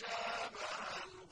فَأَجَابَهَا